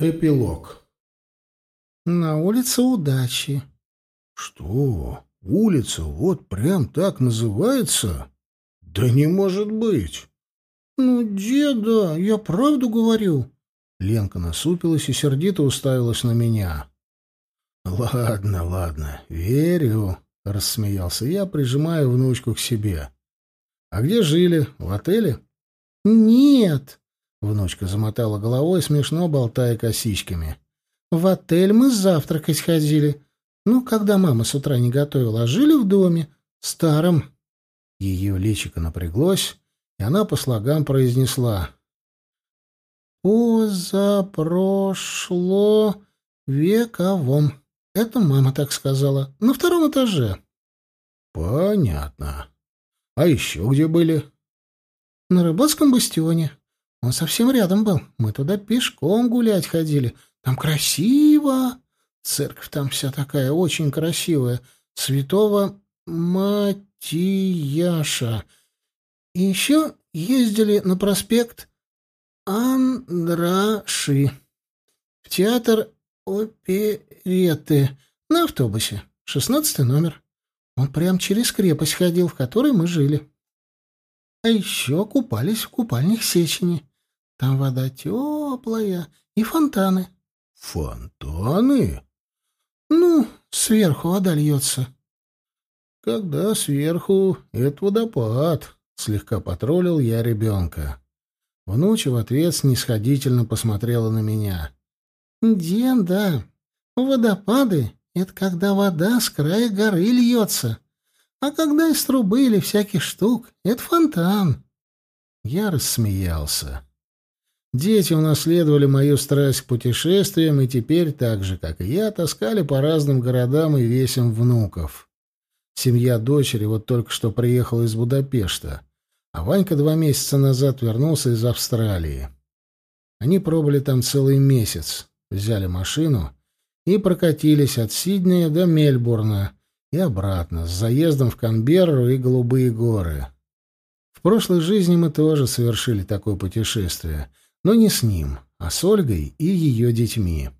Эпилог. На улице удачи. Что? Улица вот прям так называется? Да не может быть. Ну, деда, я правду говорю. Ленка насупилась и сердито уставилась на меня. Ладно, ладно, верю, рассмеялся я, прижимая внучку к себе. А где жили? В отеле? Нет, Внучка замотала головой, смешно болтая косичками. «В отель мы завтракать ходили. Ну, когда мама с утра не готовила, жили в доме, старом». Ее личико напряглось, и она по слогам произнесла. «Позапрошло вековом». Это мама так сказала. На втором этаже. «Понятно. А еще где были?» «На рыбацком бастионе. Он совсем рядом был. Мы туда пешком гулять ходили. Там красиво. Церковь там вся такая очень красивая. Святого Матияша. И еще ездили на проспект Андраши. В театр опереты. На автобусе. Шестнадцатый номер. Он прям через крепость ходил, в которой мы жили. А еще купались в купальнях Сечени. Там вода теплая и фонтаны. Фонтаны? Ну, сверху вода льется. Когда сверху, это водопад. Слегка потроллил я ребенка. Внуча в ответ снисходительно посмотрела на меня. «Ден, да, водопады — это когда вода с края горы льется, а когда из трубы или всяких штук — это фонтан». Я рассмеялся. Дети унаследовали мою страсть к путешествиям и теперь, так же, как и я, таскали по разным городам и весям внуков. Семья дочери вот только что приехала из Будапешта, а Ванька два месяца назад вернулся из Австралии. Они пробыли там целый месяц, взяли машину и прокатились от Сиднея до Мельбурна и обратно, с заездом в Канберру и Голубые горы. В прошлой жизни мы тоже совершили такое путешествие — но не с ним, а с Ольгой и ее детьми.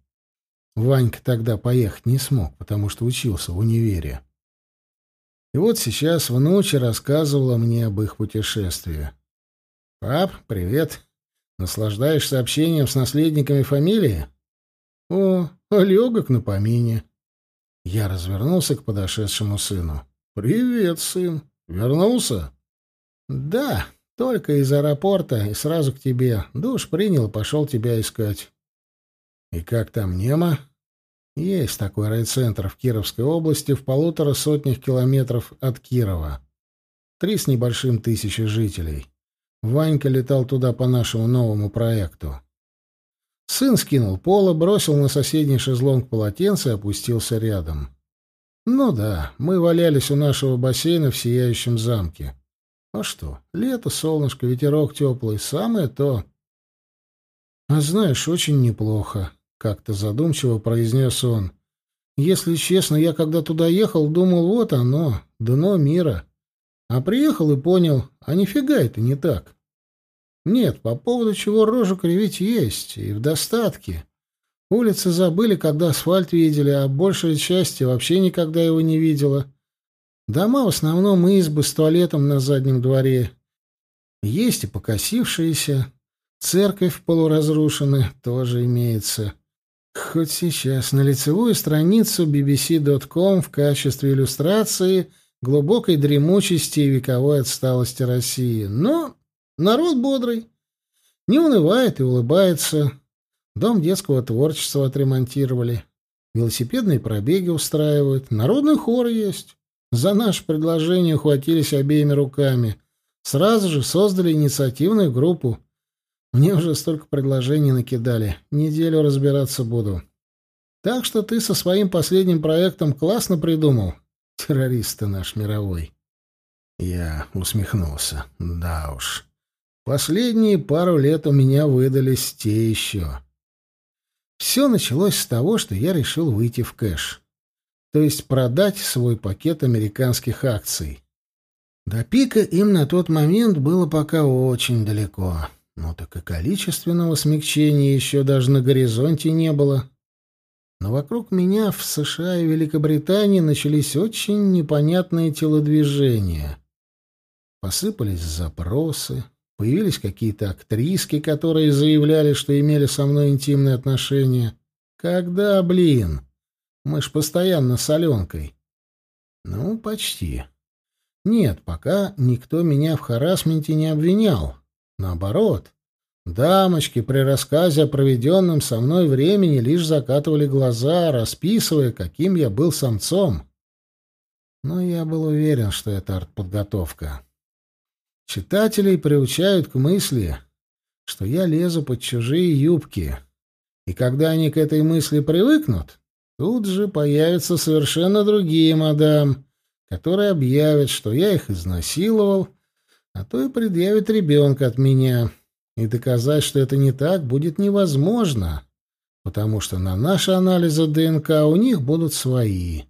Ванька тогда поехать не смог, потому что учился в универе. И вот сейчас внуча рассказывала мне об их путешествии. «Пап, привет. Наслаждаешься общением с наследниками фамилии?» «О, легок на помине». Я развернулся к подошедшему сыну. «Привет, сын. Вернулся?» «Да, только из аэропорта и сразу к тебе. Душ принял и пошел тебя искать. И как там Нема? Есть такой райцентр в Кировской области в полутора сотнях километров от Кирова. Три с небольшим тысячи жителей. Ванька летал туда по нашему новому проекту. Сын скинул поло, бросил на соседний шезлонг полотенце и опустился рядом. Ну да, мы валялись у нашего бассейна в Сияющем замке. А что, лето, солнышко, ветерок теплый, самое то. А знаешь, очень неплохо, как-то задумчиво произнес он. Если честно, я когда туда ехал, думал, вот оно, дно мира. А приехал и понял, а нифига это не так. Нет, по поводу чего рожу кривить есть, и в достатке. Улицы забыли, когда асфальт видели, а большая часть вообще никогда его не видела. Дома в основном избы с туалетом на заднем дворе. Есть и покосившиеся. Церковь полуразрушена тоже имеется. Хоть сейчас на лицевую страницу bbc.com в качестве иллюстрации глубокой дремучести и вековой отсталости России. Но народ бодрый. Не унывает и улыбается. Дом детского творчества отремонтировали. Велосипедные пробеги устраивают. Народный хор есть. За наше предложение ухватились обеими руками. Сразу же создали инициативную группу. Мне уже столько предложений накидали. Неделю разбираться буду. Так что ты со своим последним проектом классно придумал. Террорист наш мировой. Я усмехнулся. Да уж. Последние пару лет у меня выдались те еще. Все началось с того, что я решил выйти в кэш то есть продать свой пакет американских акций. До пика им на тот момент было пока очень далеко. Ну так и количественного смягчения еще даже на горизонте не было. Но вокруг меня в США и Великобритании начались очень непонятные телодвижения. Посыпались запросы, появились какие-то актриски, которые заявляли, что имели со мной интимные отношения. Когда, блин? Мы ж постоянно с Аленкой. Ну, почти. Нет, пока никто меня в харасменте не обвинял. Наоборот, дамочки при рассказе о проведенном со мной времени лишь закатывали глаза, расписывая, каким я был самцом. Но я был уверен, что это артподготовка. Читателей приучают к мысли, что я лезу под чужие юбки. И когда они к этой мысли привыкнут, тут же появятся совершенно другие мадам, которые объявят, что я их изнасиловал, а то и предъявят ребенка от меня. И доказать, что это не так, будет невозможно, потому что на наши анализы ДНК у них будут свои.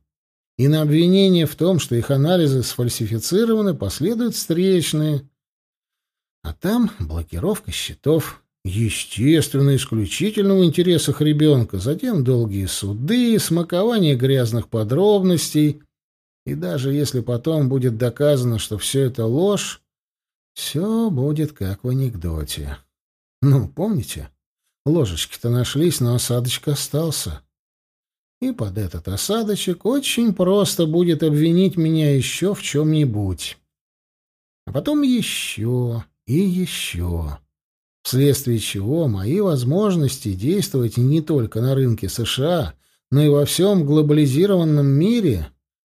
И на обвинение в том, что их анализы сфальсифицированы, последуют встречные. А там блокировка счетов, естественно, исключительно в интересах ребенка, затем долгие суды, смакование грязных подробностей. И даже если потом будет доказано, что все это ложь, все будет как в анекдоте. Ну, помните? Ложечки-то нашлись, но осадочек остался. И под этот осадочек очень просто будет обвинить меня еще в чем-нибудь. А потом еще и еще. Вследствие чего мои возможности действовать не только на рынке США, но и во всем глобализированном мире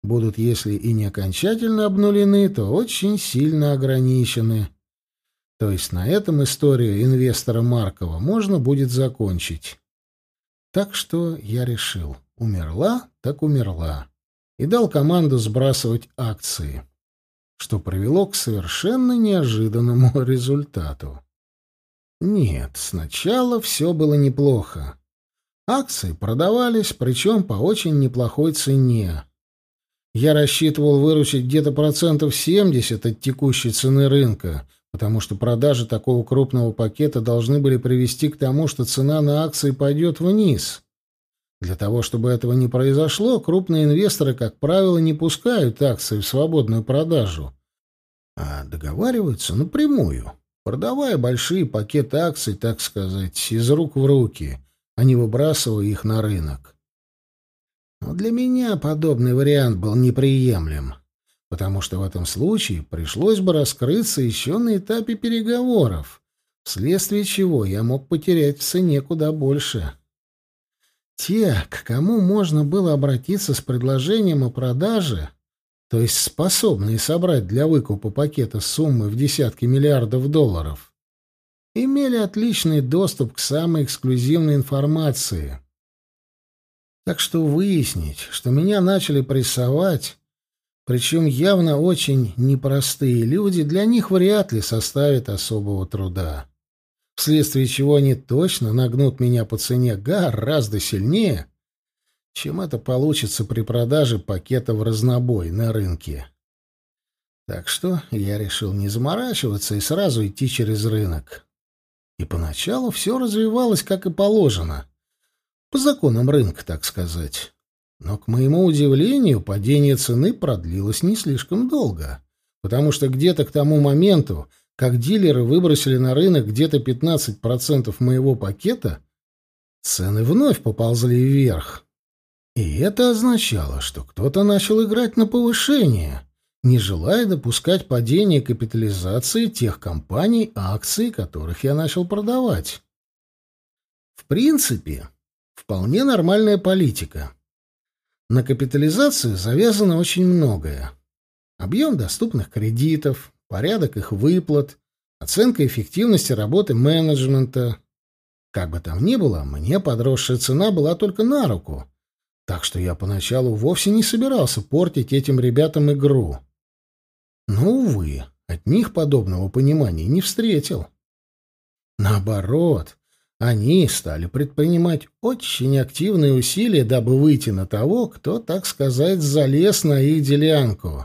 будут, если и не окончательно обнулены, то очень сильно ограничены. То есть на этом историю инвестора Маркова можно будет закончить. Так что я решил, умерла, так умерла, и дал команду сбрасывать акции, что привело к совершенно неожиданному результату. Нет, сначала все было неплохо. Акции продавались, причем по очень неплохой цене. Я рассчитывал выручить где-то процентов 70 от текущей цены рынка, потому что продажи такого крупного пакета должны были привести к тому, что цена на акции пойдет вниз. Для того, чтобы этого не произошло, крупные инвесторы, как правило, не пускают акции в свободную продажу, а договариваются напрямую, продавая большие пакеты акций, так сказать, из рук в руки, а не выбрасывая их на рынок. Но для меня подобный вариант был неприемлем, потому что в этом случае пришлось бы раскрыться еще на этапе переговоров, вследствие чего я мог потерять в цене куда больше. Те, к кому можно было обратиться с предложением о продаже, то есть способные собрать для выкупа пакета суммы в десятки миллиардов долларов, имели отличный доступ к самой эксклюзивной информации — так что выяснить, что меня начали прессовать, причем явно очень непростые люди, для них вряд ли составит особого труда. Вследствие чего они точно нагнут меня по цене гораздо сильнее, чем это получится при продаже пакета в разнобой на рынке. Так что я решил не заморачиваться и сразу идти через рынок. И поначалу все развивалось как и положено. По законам рынка, так сказать. Но, к моему удивлению, падение цены продлилось не слишком долго, потому что где-то к тому моменту, как дилеры выбросили на рынок где-то 15% моего пакета, цены вновь поползли вверх. И это означало, что кто-то начал играть на повышение, не желая допускать падения капитализации тех компаний, акции которых я начал продавать. В принципе, Вполне нормальная политика. На капитализацию завязано очень многое. Объем доступных кредитов, порядок их выплат, оценка эффективности работы менеджмента. Как бы там ни было, мне подросшая цена была только на руку, так что я поначалу вовсе не собирался портить этим ребятам игру. Но, увы, от них подобного понимания не встретил. Наоборот, они стали предпринимать очень активные усилия, дабы выйти на того, кто, так сказать, залез на их делянку.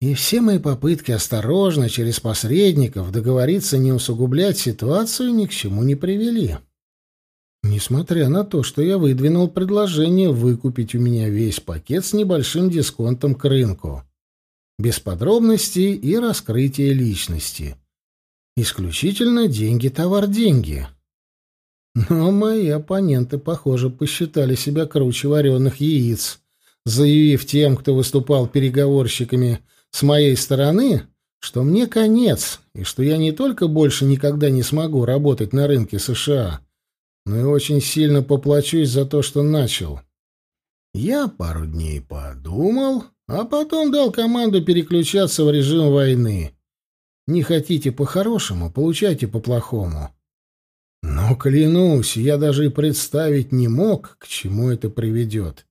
И все мои попытки осторожно, через посредников, договориться не усугублять ситуацию ни к чему не привели. Несмотря на то, что я выдвинул предложение выкупить у меня весь пакет с небольшим дисконтом к рынку. Без подробностей и раскрытия личности. Исключительно деньги-товар-деньги. Но мои оппоненты, похоже, посчитали себя круче вареных яиц, заявив тем, кто выступал переговорщиками с моей стороны, что мне конец, и что я не только больше никогда не смогу работать на рынке США, но и очень сильно поплачусь за то, что начал. Я пару дней подумал, а потом дал команду переключаться в режим войны. Не хотите по-хорошему, получайте по-плохому. Но, клянусь, я даже и представить не мог, к чему это приведет.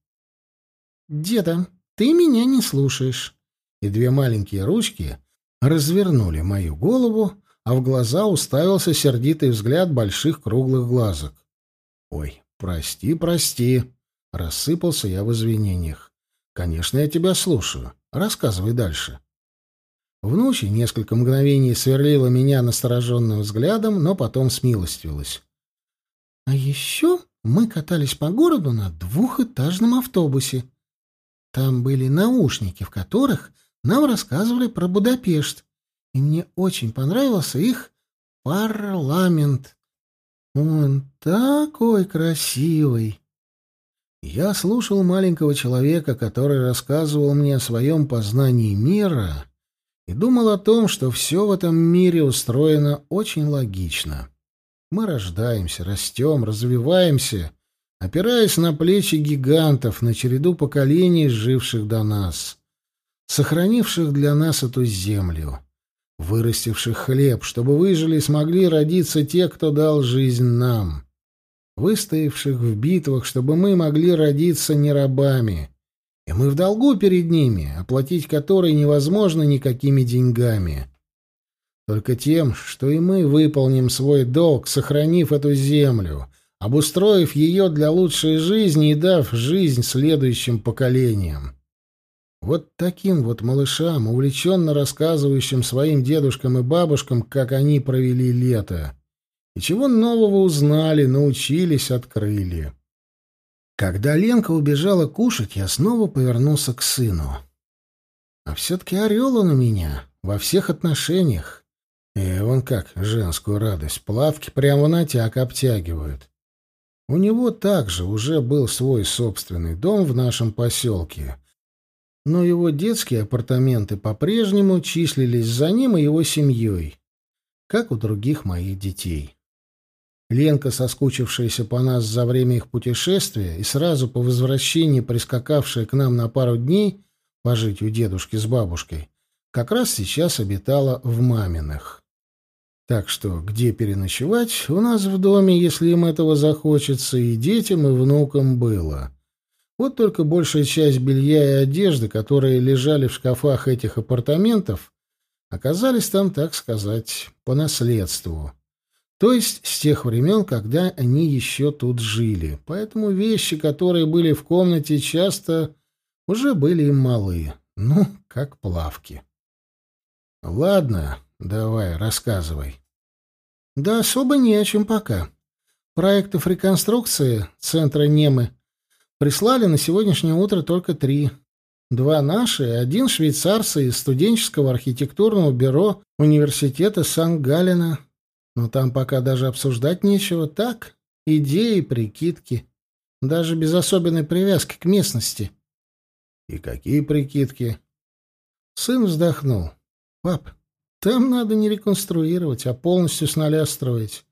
«Деда, ты меня не слушаешь». И две маленькие ручки развернули мою голову, а в глаза уставился сердитый взгляд больших круглых глазок. «Ой, прости, прости», — рассыпался я в извинениях. «Конечно, я тебя слушаю. Рассказывай дальше». Внучи несколько мгновений сверлила меня настороженным взглядом, но потом смилостивилась. «А еще мы катались по городу на двухэтажном автобусе. Там были наушники, в которых нам рассказывали про Будапешт, и мне очень понравился их парламент. Он такой красивый. Я слушал маленького человека, который рассказывал мне о своем познании мира, и думал о том, что все в этом мире устроено очень логично. Мы рождаемся, растем, развиваемся, опираясь на плечи гигантов, на череду поколений, живших до нас, сохранивших для нас эту землю вырастивших хлеб, чтобы выжили и смогли родиться те, кто дал жизнь нам, выстоявших в битвах, чтобы мы могли родиться не рабами, и мы в долгу перед ними, оплатить которые невозможно никакими деньгами. Только тем, что и мы выполним свой долг, сохранив эту землю, обустроив ее для лучшей жизни и дав жизнь следующим поколениям. Вот таким вот малышам, увлеченно рассказывающим своим дедушкам и бабушкам, как они провели лето. И чего нового узнали, научились, открыли. Когда Ленка убежала кушать, я снова повернулся к сыну. А все-таки орел он у меня, во всех отношениях. И вон как, женскую радость, плавки прямо на тяг обтягивают. У него также уже был свой собственный дом в нашем поселке — но его детские апартаменты по-прежнему числились за ним и его семьей, как у других моих детей. Ленка, соскучившаяся по нас за время их путешествия и сразу по возвращении прискакавшая к нам на пару дней пожить у дедушки с бабушкой, как раз сейчас обитала в маминых. Так что где переночевать у нас в доме, если им этого захочется, и детям, и внукам было. Вот только большая часть белья и одежды, которые лежали в шкафах этих апартаментов, оказались там, так сказать, по наследству. То есть с тех времен, когда они еще тут жили. Поэтому вещи, которые были в комнате, часто уже были им малы. Ну, как плавки. Ладно, давай, рассказывай. Да особо не о чем пока. Проектов реконструкции центра Немы Прислали на сегодняшнее утро только три. Два наши и один швейцарца из студенческого архитектурного бюро университета Сан-Галена. Но там пока даже обсуждать нечего. Так, идеи, прикидки. Даже без особенной привязки к местности. И какие прикидки? Сын вздохнул. Пап, там надо не реконструировать, а полностью с нуля строить.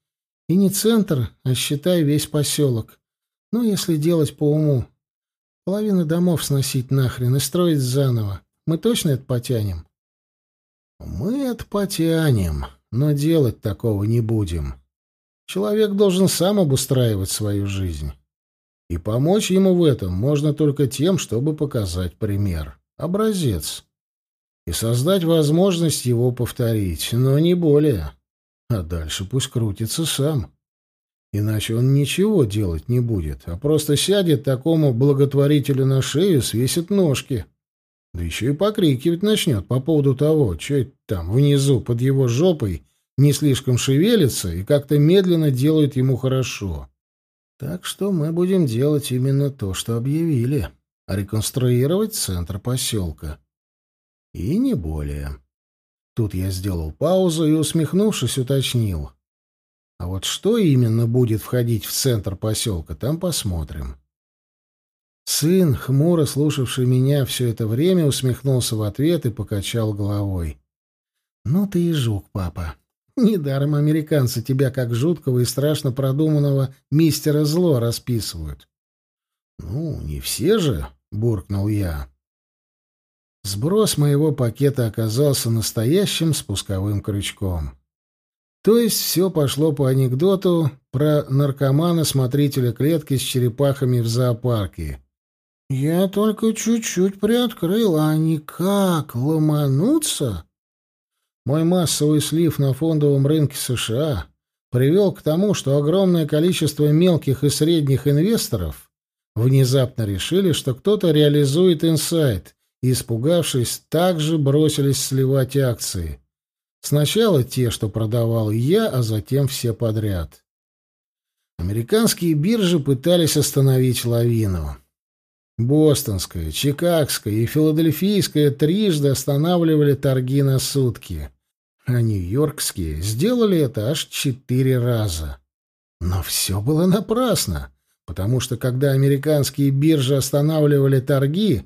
И не центр, а считай весь поселок. Ну, если делать по уму. Половину домов сносить нахрен и строить заново. Мы точно это потянем? Мы это потянем, но делать такого не будем. Человек должен сам обустраивать свою жизнь. И помочь ему в этом можно только тем, чтобы показать пример, образец. И создать возможность его повторить, но не более. А дальше пусть крутится сам. Иначе он ничего делать не будет, а просто сядет такому благотворителю на шею, свесит ножки. Да еще и покрикивать начнет по поводу того, что это там внизу под его жопой не слишком шевелится и как-то медленно делает ему хорошо. Так что мы будем делать именно то, что объявили — реконструировать центр поселка. И не более. Тут я сделал паузу и, усмехнувшись, уточнил. А вот что именно будет входить в центр поселка, там посмотрим. Сын, хмуро слушавший меня все это время, усмехнулся в ответ и покачал головой. «Ну ты и жук, папа. Недаром американцы тебя как жуткого и страшно продуманного мистера зло расписывают». «Ну, не все же», — буркнул я. Сброс моего пакета оказался настоящим спусковым крючком. То есть все пошло по анекдоту про наркомана-смотрителя клетки с черепахами в зоопарке. «Я только чуть-чуть приоткрыл, а никак ломануться?» Мой массовый слив на фондовом рынке США привел к тому, что огромное количество мелких и средних инвесторов внезапно решили, что кто-то реализует инсайт, и, испугавшись, также бросились сливать акции. Сначала те, что продавал я, а затем все подряд. Американские биржи пытались остановить лавину. Бостонская, Чикагская и Филадельфийская трижды останавливали торги на сутки, а нью-йоркские сделали это аж четыре раза. Но все было напрасно, потому что когда американские биржи останавливали торги,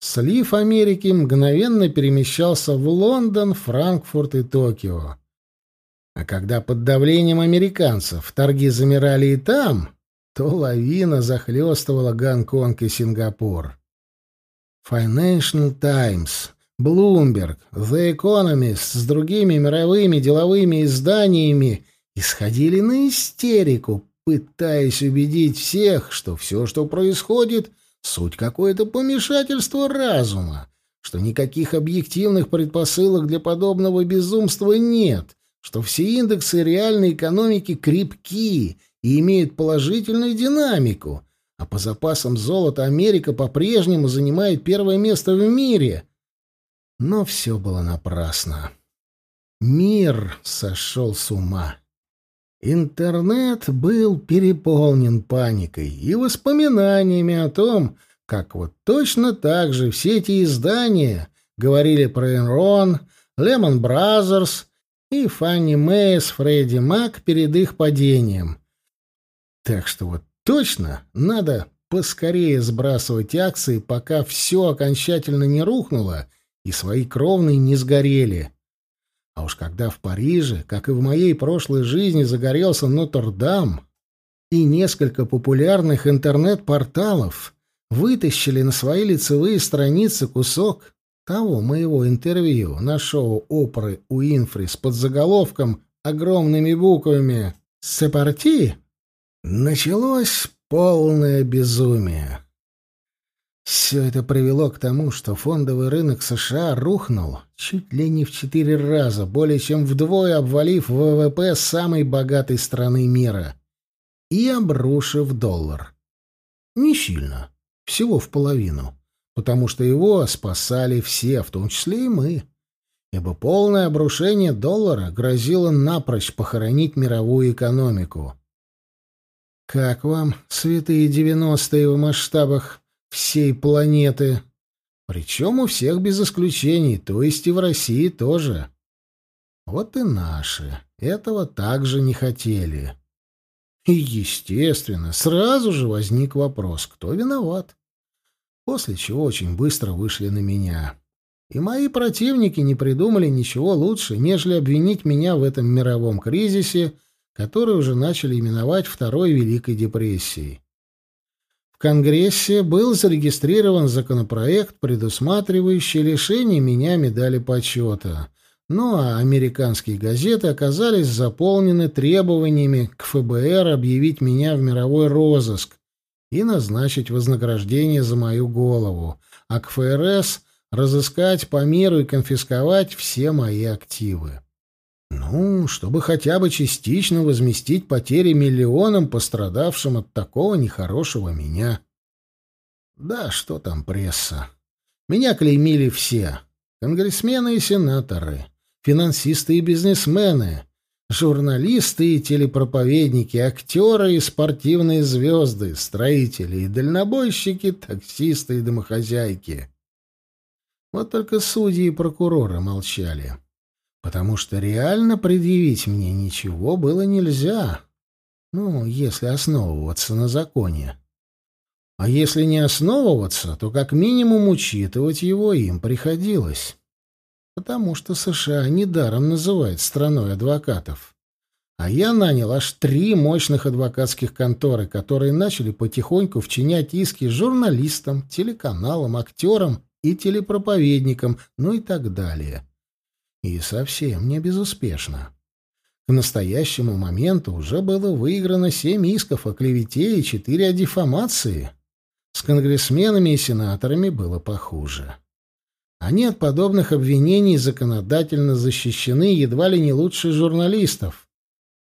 Слив Америки мгновенно перемещался в Лондон, Франкфурт и Токио. А когда под давлением американцев торги замирали и там, то лавина захлестывала Гонконг и Сингапур. Financial Times, Bloomberg, The Economist с другими мировыми деловыми изданиями исходили на истерику, пытаясь убедить всех, что все, что происходит, Суть какое-то помешательство разума, что никаких объективных предпосылок для подобного безумства нет, что все индексы реальной экономики крепки и имеют положительную динамику, а по запасам золота Америка по-прежнему занимает первое место в мире. Но все было напрасно. Мир сошел с ума. Интернет был переполнен паникой и воспоминаниями о том, как вот точно так же все эти издания говорили про Enron, Lehman Brothers и Фанни Мэй с Фредди Мак перед их падением. Так что вот точно надо поскорее сбрасывать акции, пока все окончательно не рухнуло и свои кровные не сгорели. А уж когда в Париже, как и в моей прошлой жизни, загорелся Нотр-Дам, и несколько популярных интернет-порталов вытащили на свои лицевые страницы кусок того моего интервью на шоу оперы Уинфри с подзаголовком огромными буквами «Сепарти», началось полное безумие. Все это привело к тому, что фондовый рынок США рухнул чуть ли не в четыре раза, более чем вдвое обвалив ВВП самой богатой страны мира и обрушив доллар. Не сильно, всего в половину, потому что его спасали все, в том числе и мы, ибо полное обрушение доллара грозило напрочь похоронить мировую экономику. Как вам, святые девяностые в масштабах всей планеты. Причем у всех без исключений, то есть и в России тоже. Вот и наши этого также не хотели. И, естественно, сразу же возник вопрос, кто виноват. После чего очень быстро вышли на меня. И мои противники не придумали ничего лучше, нежели обвинить меня в этом мировом кризисе, который уже начали именовать Второй Великой депрессией. Конгрессе был зарегистрирован законопроект, предусматривающий лишение меня медали почета. Ну а американские газеты оказались заполнены требованиями к ФБР объявить меня в мировой розыск и назначить вознаграждение за мою голову, а к ФРС разыскать по миру и конфисковать все мои активы. Ну, чтобы хотя бы частично возместить потери миллионам, пострадавшим от такого нехорошего меня. Да, что там пресса? Меня клеймили все — конгрессмены и сенаторы, финансисты и бизнесмены, журналисты и телепроповедники, актеры и спортивные звезды, строители и дальнобойщики, таксисты и домохозяйки. Вот только судьи и прокуроры молчали, потому что реально предъявить мне ничего было нельзя, ну, если основываться на законе. А если не основываться, то как минимум учитывать его им приходилось. Потому что США недаром называют страной адвокатов. А я нанял аж три мощных адвокатских конторы, которые начали потихоньку вчинять иски журналистам, телеканалам, актерам и телепроповедникам, ну и так далее. И совсем не безуспешно. К настоящему моменту уже было выиграно семь исков о клевете и четыре о дефамации. С конгрессменами и сенаторами было похуже. Они от подобных обвинений законодательно защищены едва ли не лучше журналистов.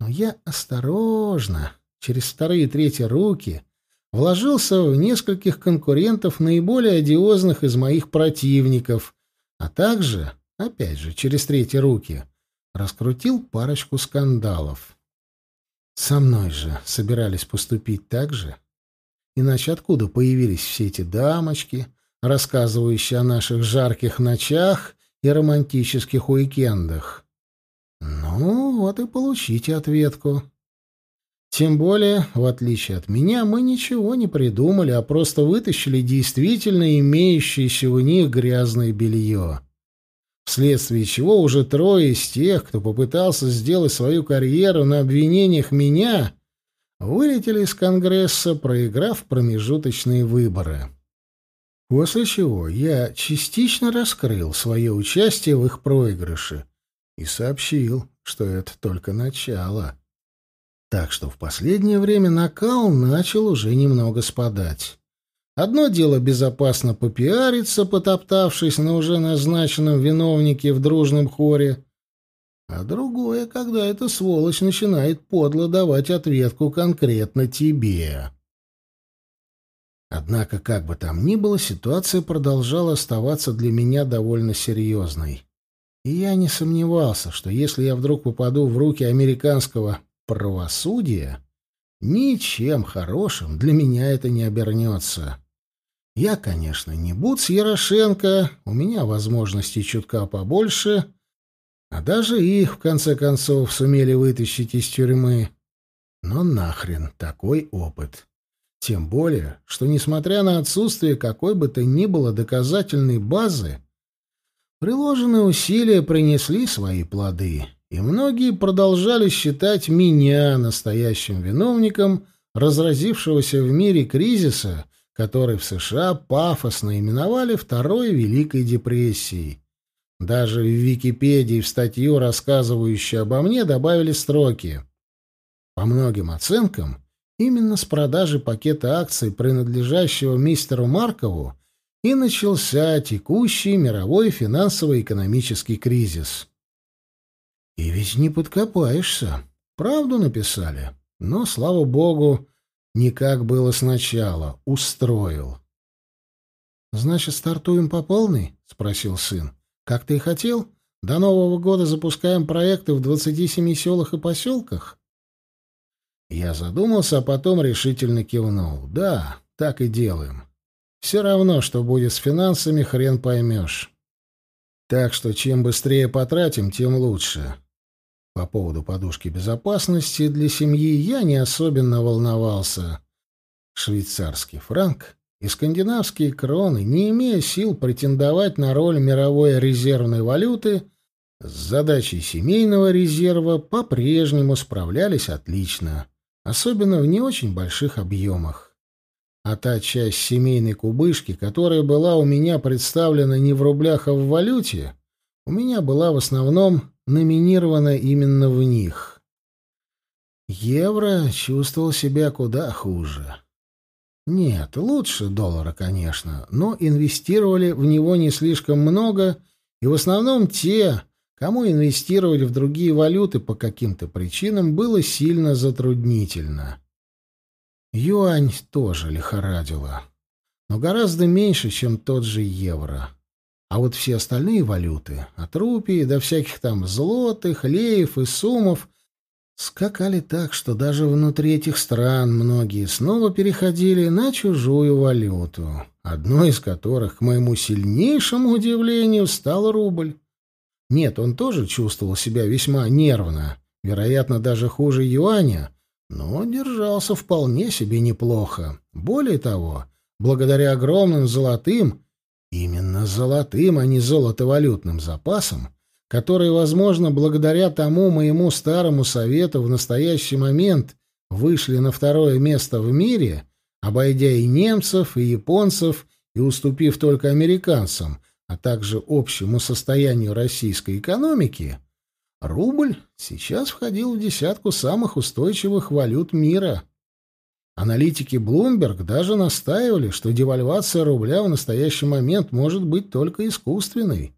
Но я осторожно, через вторые и третьи руки, вложился в нескольких конкурентов наиболее одиозных из моих противников, а также, опять же, через третьи руки, раскрутил парочку скандалов. Со мной же собирались поступить так же. Иначе откуда появились все эти дамочки, рассказывающие о наших жарких ночах и романтических уикендах? Ну, вот и получите ответку. Тем более, в отличие от меня, мы ничего не придумали, а просто вытащили действительно имеющееся у них грязное белье. Вследствие чего уже трое из тех, кто попытался сделать свою карьеру на обвинениях меня, вылетели из Конгресса, проиграв промежуточные выборы. После чего я частично раскрыл свое участие в их проигрыше и сообщил, что это только начало. Так что в последнее время накал начал уже немного спадать. Одно дело безопасно попиариться, потоптавшись на уже назначенном виновнике в дружном хоре, а другое, когда эта сволочь начинает подло давать ответку конкретно тебе. Однако, как бы там ни было, ситуация продолжала оставаться для меня довольно серьезной. И я не сомневался, что если я вдруг попаду в руки американского правосудия, ничем хорошим для меня это не обернется. Я, конечно, не Буц Ярошенко, у меня возможностей чутка побольше, а даже их, в конце концов, сумели вытащить из тюрьмы. Но нахрен такой опыт. Тем более, что, несмотря на отсутствие какой бы то ни было доказательной базы, приложенные усилия принесли свои плоды и многие продолжали считать меня настоящим виновником разразившегося в мире кризиса, который в США пафосно именовали Второй Великой депрессией. Даже в Википедии в статью, рассказывающую обо мне, добавили строки. По многим оценкам, именно с продажи пакета акций, принадлежащего мистеру Маркову, и начался текущий мировой финансово-экономический кризис. И ведь не подкопаешься. Правду написали. Но, слава богу, не как было сначала. Устроил. «Значит, стартуем по полной?» — спросил сын. «Как ты и хотел? До Нового года запускаем проекты в 27 селах и поселках?» Я задумался, а потом решительно кивнул. «Да, так и делаем. Все равно, что будет с финансами, хрен поймешь. Так что чем быстрее потратим, тем лучше. По поводу подушки безопасности для семьи я не особенно волновался. Швейцарский франк и скандинавские кроны, не имея сил претендовать на роль мировой резервной валюты, с задачей семейного резерва по-прежнему справлялись отлично, особенно в не очень больших объемах. А та часть семейной кубышки, которая была у меня представлена не в рублях, а в валюте, у меня была в основном номинирована именно в них. Евро чувствовал себя куда хуже. Нет, лучше доллара, конечно, но инвестировали в него не слишком много, и в основном те, кому инвестировать в другие валюты по каким-то причинам было сильно затруднительно. Юань тоже лихорадила. но гораздо меньше, чем тот же евро. А вот все остальные валюты, от рупий до всяких там злотых, леев и сумов, скакали так, что даже внутри этих стран многие снова переходили на чужую валюту, одной из которых, к моему сильнейшему удивлению, стал рубль. Нет, он тоже чувствовал себя весьма нервно, вероятно, даже хуже юаня, но держался вполне себе неплохо. Более того, благодаря огромным золотым, именно золотым, а не золотовалютным запасам, которые, возможно, благодаря тому моему старому совету в настоящий момент вышли на второе место в мире, обойдя и немцев, и японцев, и уступив только американцам, а также общему состоянию российской экономики, рубль сейчас входил в десятку самых устойчивых валют мира. Аналитики Bloomberg даже настаивали, что девальвация рубля в настоящий момент может быть только искусственной,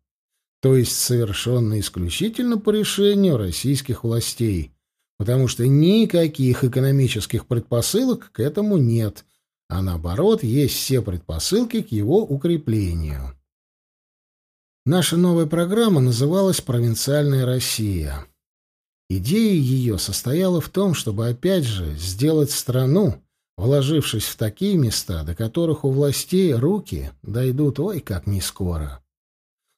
то есть совершенно исключительно по решению российских властей, потому что никаких экономических предпосылок к этому нет, а наоборот, есть все предпосылки к его укреплению. Наша новая программа называлась «Провинциальная Россия». Идея ее состояла в том, чтобы опять же сделать страну, вложившись в такие места, до которых у властей руки дойдут ой как не скоро.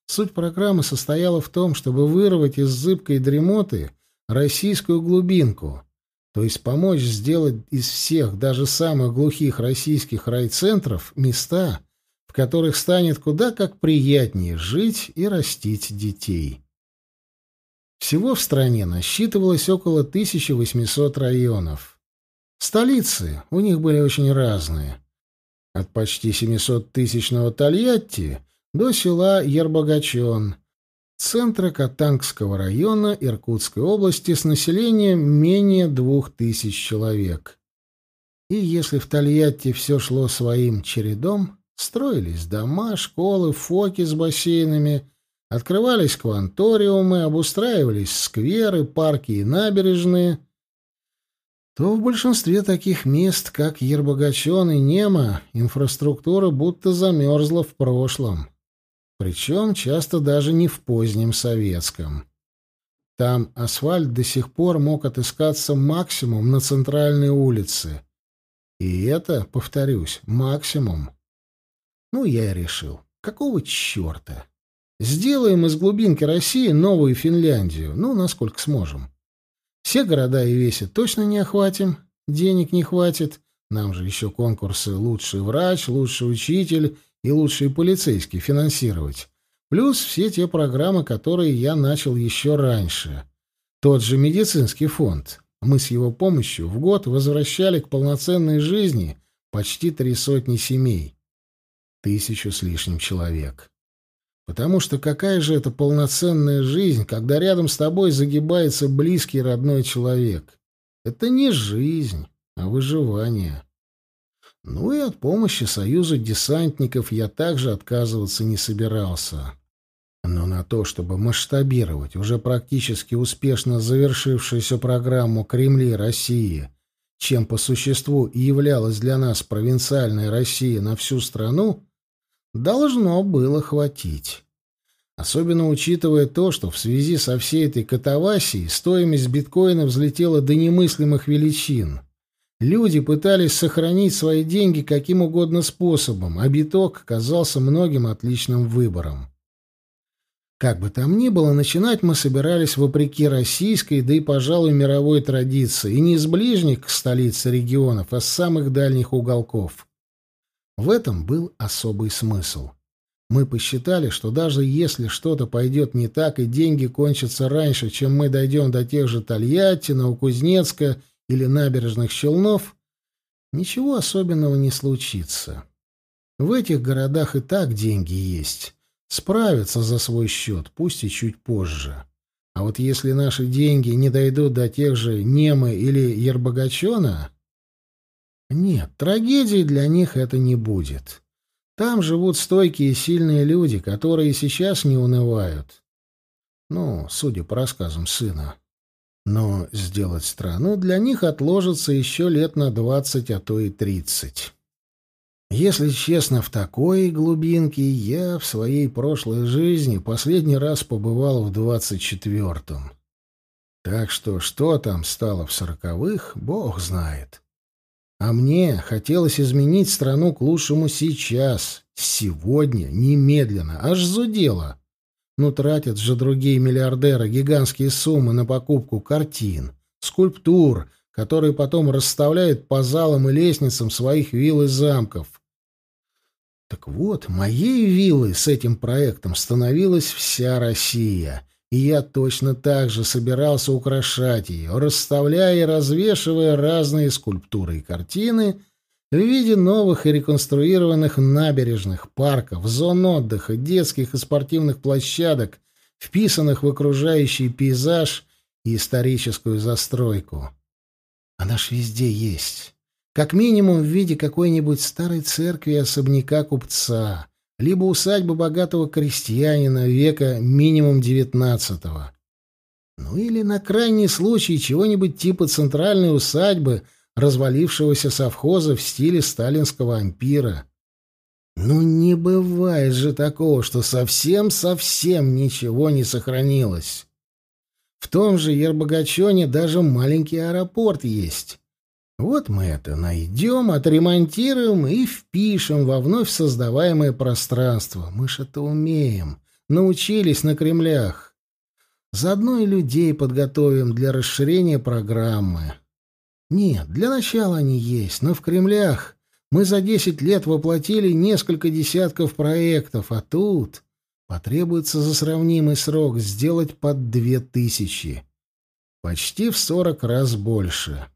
Суть программы состояла в том, чтобы вырвать из зыбкой дремоты российскую глубинку, то есть помочь сделать из всех, даже самых глухих российских райцентров, места, в которых станет куда как приятнее жить и растить детей. Всего в стране насчитывалось около 1800 районов. Столицы у них были очень разные. От почти 700-тысячного Тольятти до села Ербогачон, центра Катангского района Иркутской области с населением менее двух тысяч человек. И если в Тольятти все шло своим чередом, строились дома, школы, фоки с бассейнами, открывались кванториумы, обустраивались скверы, парки и набережные — то в большинстве таких мест, как Ербогачон и Нема, инфраструктура будто замерзла в прошлом. Причем часто даже не в позднем советском. Там асфальт до сих пор мог отыскаться максимум на центральной улице. И это, повторюсь, максимум. Ну, я и решил. Какого черта? Сделаем из глубинки России новую Финляндию, ну, насколько сможем. Все города и веси точно не охватим, денег не хватит. Нам же еще конкурсы «Лучший врач», «Лучший учитель» и «Лучший полицейский» финансировать. Плюс все те программы, которые я начал еще раньше. Тот же медицинский фонд. Мы с его помощью в год возвращали к полноценной жизни почти три сотни семей. Тысячу с лишним человек. Потому что какая же это полноценная жизнь, когда рядом с тобой загибается близкий родной человек? Это не жизнь, а выживание. Ну и от помощи Союзу десантников я также отказываться не собирался. Но на то, чтобы масштабировать уже практически успешно завершившуюся программу Кремли России, чем по существу и являлась для нас провинциальная Россия на всю страну, должно было хватить. Особенно учитывая то, что в связи со всей этой катавасией стоимость биткоина взлетела до немыслимых величин. Люди пытались сохранить свои деньги каким угодно способом, а биток казался многим отличным выбором. Как бы там ни было, начинать мы собирались вопреки российской, да и, пожалуй, мировой традиции, и не из ближних к столице регионов, а с самых дальних уголков. В этом был особый смысл. Мы посчитали, что даже если что-то пойдет не так и деньги кончатся раньше, чем мы дойдем до тех же Тольятти, Новокузнецка или набережных Челнов, ничего особенного не случится. В этих городах и так деньги есть. Справятся за свой счет, пусть и чуть позже. А вот если наши деньги не дойдут до тех же Немы или Ербогачона... Нет, трагедии для них это не будет. Там живут стойкие и сильные люди, которые сейчас не унывают. Ну, судя по рассказам сына. Но сделать страну для них отложится еще лет на двадцать, а то и тридцать. Если честно, в такой глубинке я в своей прошлой жизни последний раз побывал в двадцать четвертом. Так что что там стало в сороковых, бог знает. А мне хотелось изменить страну к лучшему сейчас, сегодня, немедленно, аж зудело. Ну, тратят же другие миллиардеры гигантские суммы на покупку картин, скульптур, которые потом расставляют по залам и лестницам своих вилл и замков. Так вот, моей виллой с этим проектом становилась вся Россия, и я точно так же собирался украшать ее, расставляя и развешивая разные скульптуры и картины в виде новых и реконструированных набережных, парков, зон отдыха, детских и спортивных площадок, вписанных в окружающий пейзаж и историческую застройку. Она ж везде есть. Как минимум в виде какой-нибудь старой церкви особняка купца, либо усадьба богатого крестьянина века минимум девятнадцатого. Ну или на крайний случай чего-нибудь типа центральной усадьбы развалившегося совхоза в стиле сталинского ампира. Ну не бывает же такого, что совсем-совсем ничего не сохранилось. В том же Ербогачоне даже маленький аэропорт есть. Вот мы это найдем, отремонтируем и впишем во вновь создаваемое пространство. Мы ж это умеем. Научились на Кремлях. Заодно и людей подготовим для расширения программы. Нет, для начала они есть, но в Кремлях мы за десять лет воплотили несколько десятков проектов, а тут потребуется за сравнимый срок сделать под две тысячи. Почти в сорок раз больше.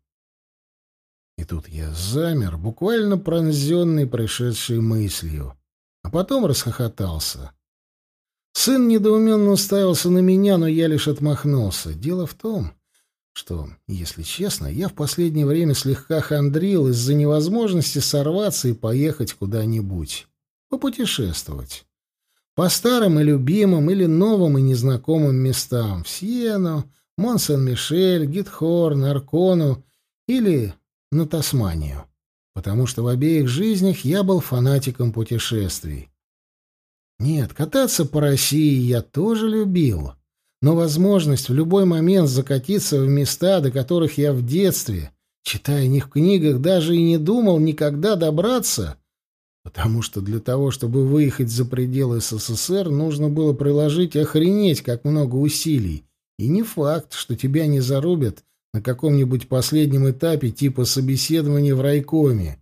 И тут я замер, буквально пронзенный пришедшей мыслью, а потом расхохотался. Сын недоуменно уставился на меня, но я лишь отмахнулся. Дело в том, что, если честно, я в последнее время слегка хандрил из-за невозможности сорваться и поехать куда-нибудь, попутешествовать. По старым и любимым или новым и незнакомым местам — в Сиену, Мон-Сен-Мишель, Гитхорн, Аркону или на Тасманию, потому что в обеих жизнях я был фанатиком путешествий. Нет, кататься по России я тоже любил, но возможность в любой момент закатиться в места, до которых я в детстве, читая них в книгах, даже и не думал никогда добраться, потому что для того, чтобы выехать за пределы СССР, нужно было приложить охренеть как много усилий, и не факт, что тебя не зарубят на каком-нибудь последнем этапе типа собеседования в райкоме,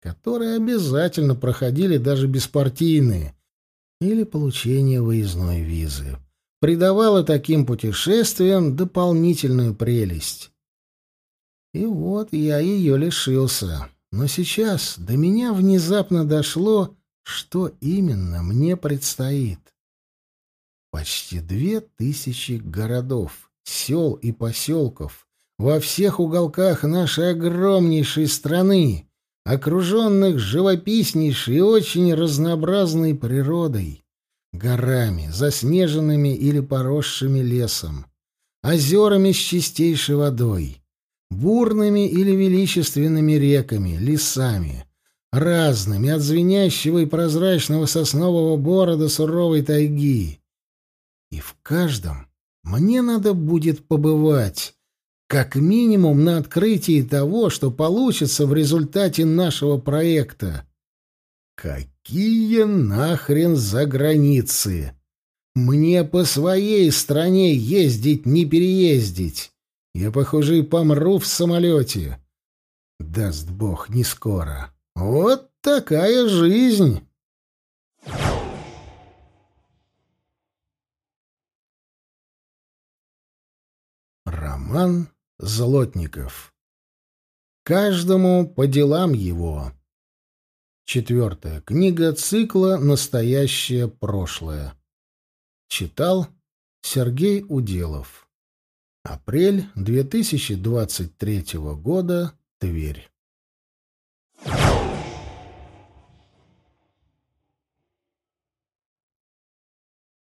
которые обязательно проходили даже беспартийные, или получение выездной визы, придавало таким путешествиям дополнительную прелесть. И вот я ее лишился. Но сейчас до меня внезапно дошло, что именно мне предстоит. Почти две тысячи городов, сел и поселков, во всех уголках нашей огромнейшей страны, окруженных живописнейшей и очень разнообразной природой, горами, заснеженными или поросшими лесом, озерами с чистейшей водой, бурными или величественными реками, лесами, разными, от звенящего и прозрачного соснового бора до суровой тайги. И в каждом мне надо будет побывать, как минимум на открытии того, что получится в результате нашего проекта. Какие нахрен за границы? Мне по своей стране ездить не переездить. Я, похоже, и помру в самолете. Даст бог, не скоро. Вот такая жизнь. Роман Злотников. Каждому по делам его. Четвертая книга цикла «Настоящее прошлое». Читал Сергей Уделов. Апрель 2023 года. Тверь.